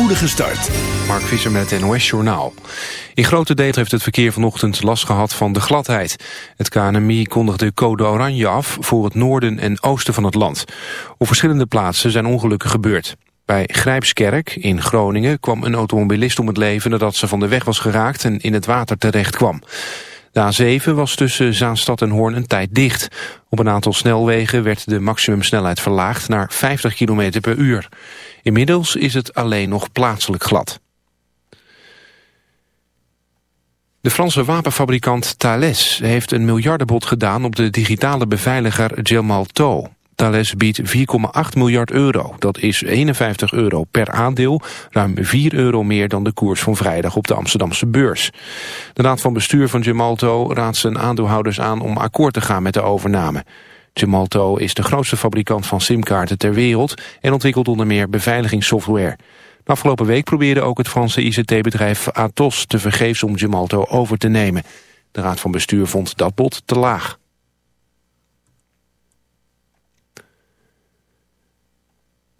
spoedige start. Mark Visser met het NOS Journaal. In grote delen heeft het verkeer vanochtend last gehad van de gladheid. Het KNMI kondigde code oranje af voor het noorden en oosten van het land. Op verschillende plaatsen zijn ongelukken gebeurd. Bij Grijpskerk in Groningen kwam een automobilist om het leven nadat ze van de weg was geraakt en in het water terecht kwam. De A7 was tussen Zaanstad en Hoorn een tijd dicht. Op een aantal snelwegen werd de maximumsnelheid verlaagd naar 50 km per uur. Inmiddels is het alleen nog plaatselijk glad. De Franse wapenfabrikant Thales heeft een miljardenbod gedaan op de digitale beveiliger Gemalto. Thales biedt 4,8 miljard euro. Dat is 51 euro per aandeel, ruim 4 euro meer dan de koers van vrijdag op de Amsterdamse beurs. De raad van bestuur van Gemalto raadt zijn aandeelhouders aan om akkoord te gaan met de overname. Gemalto is de grootste fabrikant van simkaarten ter wereld en ontwikkelt onder meer beveiligingssoftware. De afgelopen week probeerde ook het Franse ICT-bedrijf Atos te vergeefs om Gemalto over te nemen. De raad van bestuur vond dat bod te laag.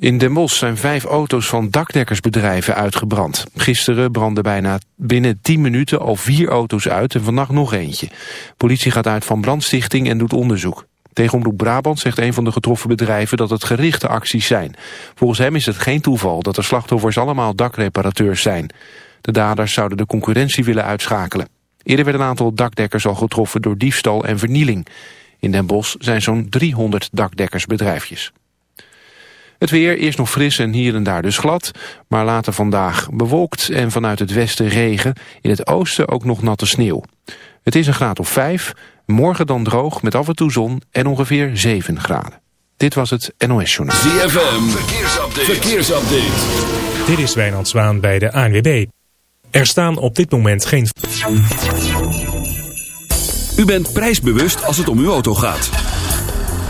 In Den Bosch zijn vijf auto's van dakdekkersbedrijven uitgebrand. Gisteren brandden bijna binnen 10 minuten al vier auto's uit en vannacht nog eentje. Politie gaat uit van brandstichting en doet onderzoek. Tegen Omroep Brabant zegt een van de getroffen bedrijven dat het gerichte acties zijn. Volgens hem is het geen toeval dat de slachtoffers allemaal dakreparateurs zijn. De daders zouden de concurrentie willen uitschakelen. Eerder werd een aantal dakdekkers al getroffen door diefstal en vernieling. In Den Bosch zijn zo'n 300 dakdekkersbedrijfjes. Het weer, eerst nog fris en hier en daar dus glad, maar later vandaag bewolkt en vanuit het westen regen. In het oosten ook nog natte sneeuw. Het is een graad of 5, morgen dan droog met af en toe zon en ongeveer 7 graden. Dit was het NOS Journaal. ZFM, verkeersupdate. verkeersupdate. Dit is Wijnand Zwaan bij de ANWB. Er staan op dit moment geen... U bent prijsbewust als het om uw auto gaat.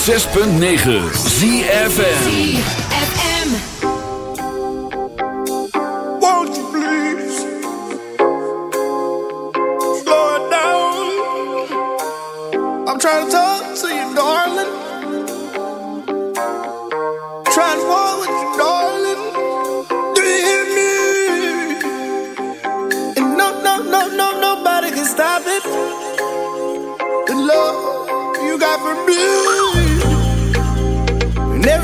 106.9 ZFM. Won't you please slow it down? I'm trying to talk to you, darling. Trying to walk with you, darling. Do you hear me? And no, no, no, no, nobody can stop it. The love you got for me.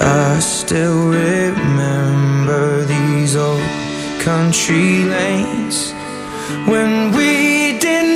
I still remember these old country lanes. When we did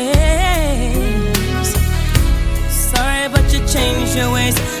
change your ways.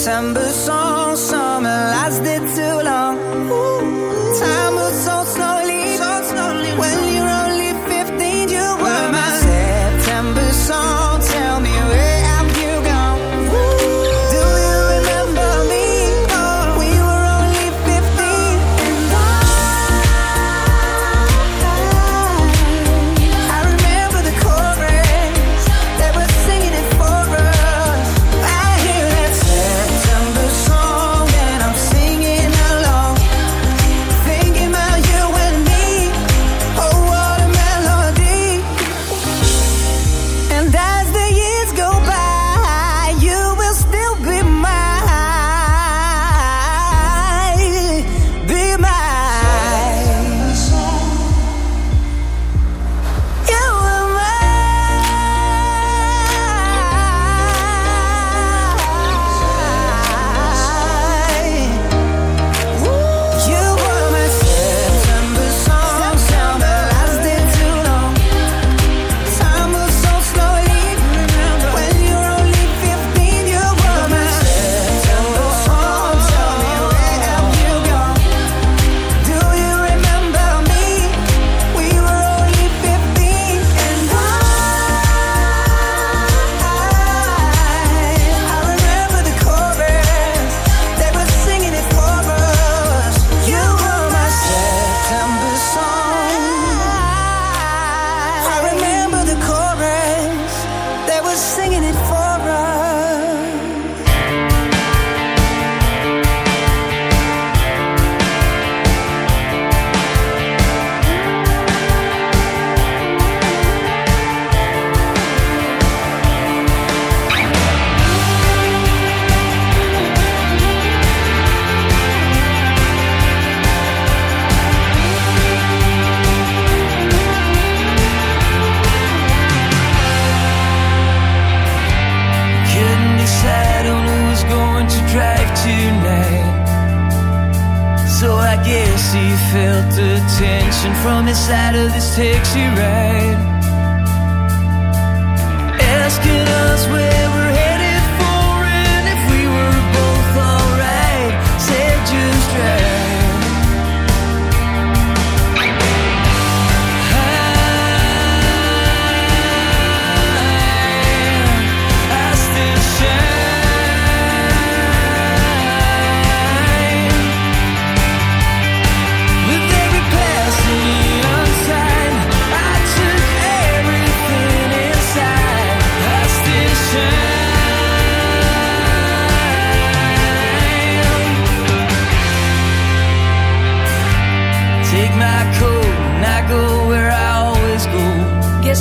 September song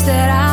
that I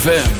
ZFM.